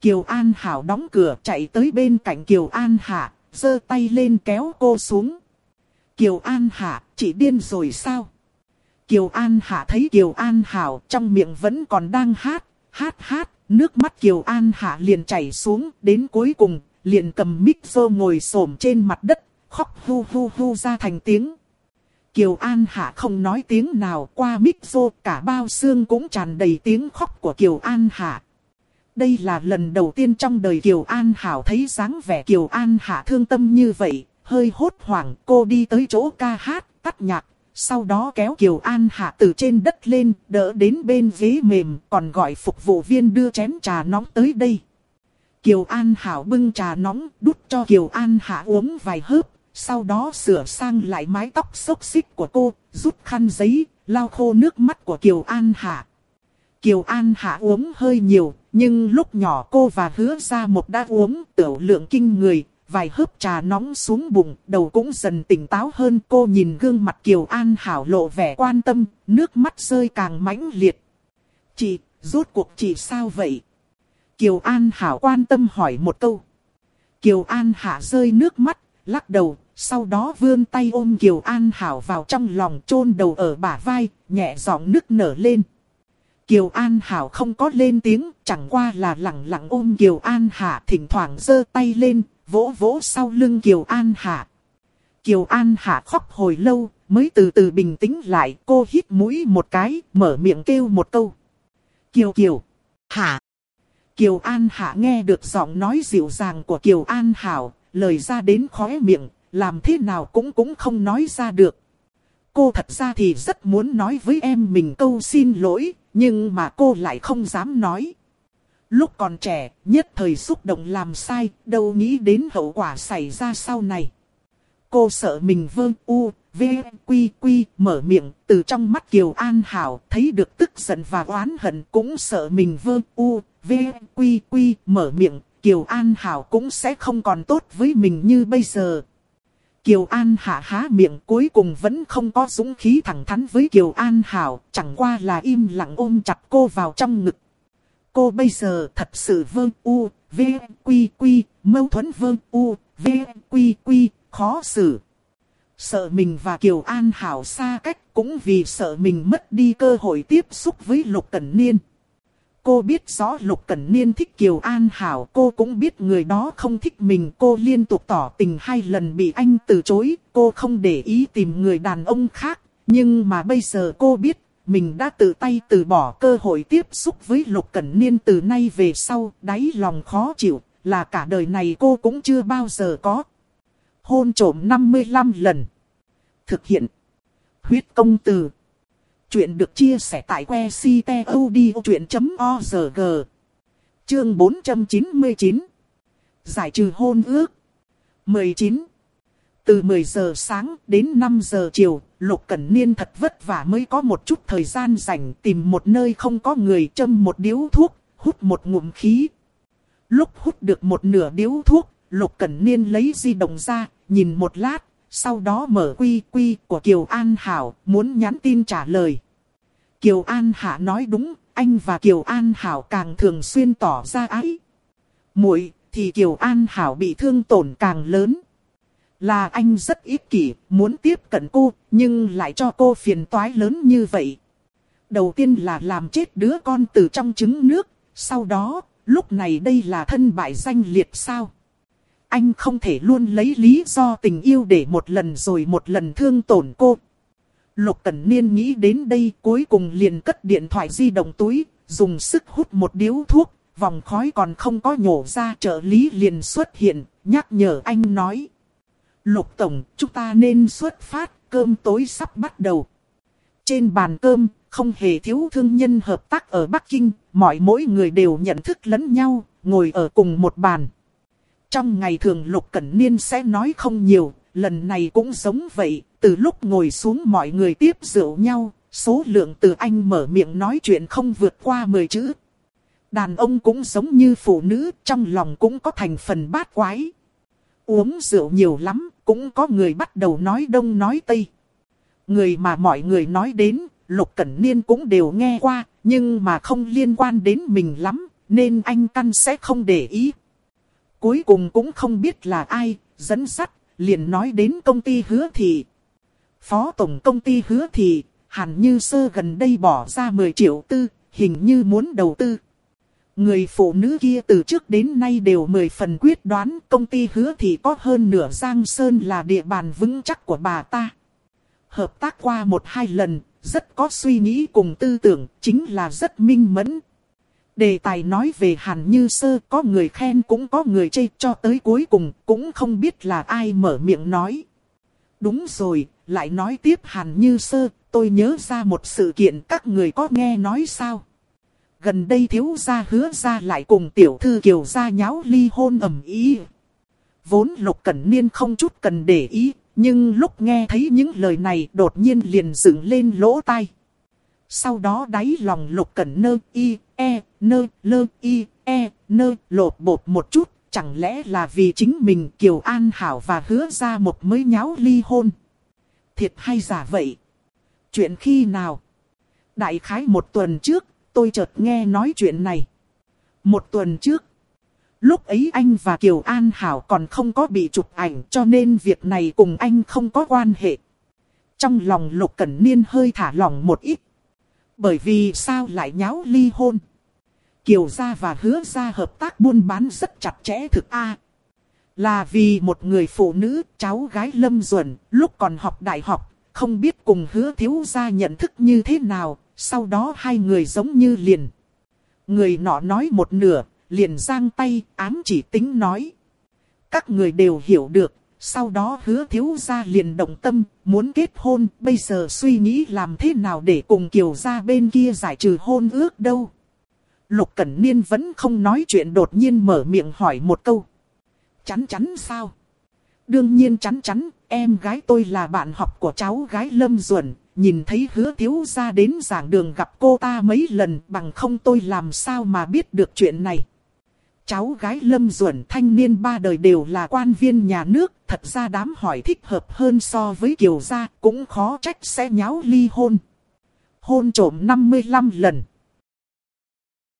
Kiều An Hảo đóng cửa chạy tới bên cạnh Kiều An Hạ, giơ tay lên kéo cô xuống. Kiều An Hạ, chị điên rồi sao? Kiều An Hạ thấy Kiều An Hảo trong miệng vẫn còn đang hát, hát hát, nước mắt Kiều An Hạ liền chảy xuống, đến cuối cùng, liền cầm mic vô ngồi xổm trên mặt đất, khóc hu hu hu ra thành tiếng. Kiều An Hạ không nói tiếng nào qua mic vô, cả bao xương cũng tràn đầy tiếng khóc của Kiều An Hạ. Đây là lần đầu tiên trong đời Kiều An Hảo thấy dáng vẻ Kiều An Hạ thương tâm như vậy, hơi hốt hoảng cô đi tới chỗ ca hát, tắt nhạc, sau đó kéo Kiều An Hạ từ trên đất lên, đỡ đến bên ghế mềm, còn gọi phục vụ viên đưa chén trà nóng tới đây. Kiều An Hảo bưng trà nóng đút cho Kiều An Hạ uống vài hớp, sau đó sửa sang lại mái tóc xốc xích của cô, rút khăn giấy, lau khô nước mắt của Kiều An Hạ. Kiều An Hạ uống hơi nhiều, nhưng lúc nhỏ cô và hứa ra một đã uống tiểu lượng kinh người, vài hớp trà nóng xuống bụng, đầu cũng dần tỉnh táo hơn. Cô nhìn gương mặt Kiều An Hảo lộ vẻ quan tâm, nước mắt rơi càng mãnh liệt. Chị, rốt cuộc chị sao vậy? Kiều An Hảo quan tâm hỏi một câu. Kiều An Hạ rơi nước mắt, lắc đầu, sau đó vươn tay ôm Kiều An Hảo vào trong lòng chôn đầu ở bả vai, nhẹ giọng nức nở lên. Kiều An Hảo không có lên tiếng, chẳng qua là lặng lặng ôm Kiều An Hạ thỉnh thoảng giơ tay lên, vỗ vỗ sau lưng Kiều An Hạ. Kiều An Hạ khóc hồi lâu, mới từ từ bình tĩnh lại, cô hít mũi một cái, mở miệng kêu một câu. Kiều Kiều, Hạ. Kiều An Hạ nghe được giọng nói dịu dàng của Kiều An Hảo, lời ra đến khóe miệng, làm thế nào cũng cũng không nói ra được. Cô thật ra thì rất muốn nói với em mình câu xin lỗi, nhưng mà cô lại không dám nói. Lúc còn trẻ, nhất thời xúc động làm sai, đâu nghĩ đến hậu quả xảy ra sau này. Cô sợ mình vương u, v, quy quy, mở miệng, từ trong mắt Kiều An Hảo, thấy được tức giận và oán hận, cũng sợ mình vương u, v, quy quy, mở miệng, Kiều An Hảo cũng sẽ không còn tốt với mình như bây giờ. Kiều An Hạ há miệng cuối cùng vẫn không có dũng khí thẳng thắn với Kiều An Hảo, chẳng qua là im lặng ôm chặt cô vào trong ngực. Cô bây giờ thật sự vương u, v, quy quy, mâu thuẫn vương u, v, quy quy, khó xử. Sợ mình và Kiều An Hảo xa cách cũng vì sợ mình mất đi cơ hội tiếp xúc với Lục Cẩn Niên. Cô biết rõ Lục Cẩn Niên thích Kiều An Hảo, cô cũng biết người đó không thích mình. Cô liên tục tỏ tình hai lần bị anh từ chối, cô không để ý tìm người đàn ông khác. Nhưng mà bây giờ cô biết, mình đã tự tay từ bỏ cơ hội tiếp xúc với Lục Cẩn Niên từ nay về sau, đáy lòng khó chịu, là cả đời này cô cũng chưa bao giờ có. Hôn trổm 55 lần. Thực hiện. Huyết công từ. Chuyện được chia sẻ tại que ctod.org. Chương 499. Giải trừ hôn ước. 19. Từ 10 giờ sáng đến 5 giờ chiều, Lục Cẩn Niên thật vất vả mới có một chút thời gian rảnh tìm một nơi không có người châm một điếu thuốc, hút một ngụm khí. Lúc hút được một nửa điếu thuốc, Lục Cẩn Niên lấy di động ra, nhìn một lát, sau đó mở quy quy của Kiều An Hảo, muốn nhắn tin trả lời. Kiều An Hạ nói đúng, anh và Kiều An Hảo càng thường xuyên tỏ ra ái. muội thì Kiều An Hảo bị thương tổn càng lớn. Là anh rất ích kỷ, muốn tiếp cận cô, nhưng lại cho cô phiền toái lớn như vậy. Đầu tiên là làm chết đứa con từ trong trứng nước, sau đó, lúc này đây là thân bại danh liệt sao? Anh không thể luôn lấy lý do tình yêu để một lần rồi một lần thương tổn cô. Lục Cẩn Niên nghĩ đến đây cuối cùng liền cất điện thoại di động túi, dùng sức hút một điếu thuốc, vòng khói còn không có nhổ ra trợ lý liền xuất hiện, nhắc nhở anh nói. Lục Tổng, chúng ta nên xuất phát, cơm tối sắp bắt đầu. Trên bàn cơm, không hề thiếu thương nhân hợp tác ở Bắc Kinh, mọi mỗi người đều nhận thức lẫn nhau, ngồi ở cùng một bàn. Trong ngày thường Lục Cẩn Niên sẽ nói không nhiều, lần này cũng giống vậy, từ lúc ngồi xuống mọi người tiếp rượu nhau, số lượng từ anh mở miệng nói chuyện không vượt qua 10 chữ. Đàn ông cũng giống như phụ nữ, trong lòng cũng có thành phần bát quái. Uống rượu nhiều lắm, cũng có người bắt đầu nói đông nói tây. Người mà mọi người nói đến, Lục Cẩn Niên cũng đều nghe qua, nhưng mà không liên quan đến mình lắm, nên anh căn sẽ không để ý. Cuối cùng cũng không biết là ai, dẫn sắt, liền nói đến công ty hứa thị. Phó tổng công ty hứa thị, hẳn như sơ gần đây bỏ ra 10 triệu tư, hình như muốn đầu tư. Người phụ nữ kia từ trước đến nay đều mười phần quyết đoán công ty hứa thì có hơn nửa Giang Sơn là địa bàn vững chắc của bà ta. Hợp tác qua một hai lần, rất có suy nghĩ cùng tư tưởng, chính là rất minh mẫn. Đề tài nói về Hàn Như Sơ có người khen cũng có người chê cho tới cuối cùng cũng không biết là ai mở miệng nói. Đúng rồi, lại nói tiếp Hàn Như Sơ, tôi nhớ ra một sự kiện các người có nghe nói sao? Gần đây thiếu gia hứa ra lại cùng tiểu thư kiều gia nháo ly hôn ầm ý. Vốn lục cẩn niên không chút cần để ý, nhưng lúc nghe thấy những lời này đột nhiên liền dựng lên lỗ tai. Sau đó đáy lòng lục cẩn nơ y, e, nơ, lơ, y, e, nơ, lột bột một chút, chẳng lẽ là vì chính mình Kiều An Hảo và hứa ra một mới nháo ly hôn. Thiệt hay giả vậy? Chuyện khi nào? Đại khái một tuần trước, tôi chợt nghe nói chuyện này. Một tuần trước, lúc ấy anh và Kiều An Hảo còn không có bị chụp ảnh cho nên việc này cùng anh không có quan hệ. Trong lòng Lục Cẩn Niên hơi thả lỏng một ít. Bởi vì sao lại nháo ly hôn? Kiều gia và hứa gia hợp tác buôn bán rất chặt chẽ thực a. Là vì một người phụ nữ, cháu gái Lâm Duẩn, lúc còn học đại học, không biết cùng hứa thiếu gia nhận thức như thế nào, sau đó hai người giống như liền. Người nọ nói một nửa, liền giang tay, ám chỉ tính nói. Các người đều hiểu được, sau đó hứa thiếu gia liền động tâm, muốn kết hôn, bây giờ suy nghĩ làm thế nào để cùng kiều gia bên kia giải trừ hôn ước đâu. Lục Cẩn Niên vẫn không nói chuyện đột nhiên mở miệng hỏi một câu. Chắn chắn sao? Đương nhiên chắn chắn, em gái tôi là bạn học của cháu gái Lâm Duẩn, nhìn thấy hứa thiếu gia đến giảng đường gặp cô ta mấy lần bằng không tôi làm sao mà biết được chuyện này. Cháu gái Lâm Duẩn thanh niên ba đời đều là quan viên nhà nước, thật ra đám hỏi thích hợp hơn so với Kiều Gia cũng khó trách sẽ nháo ly hôn. Hôn trổm 55 lần.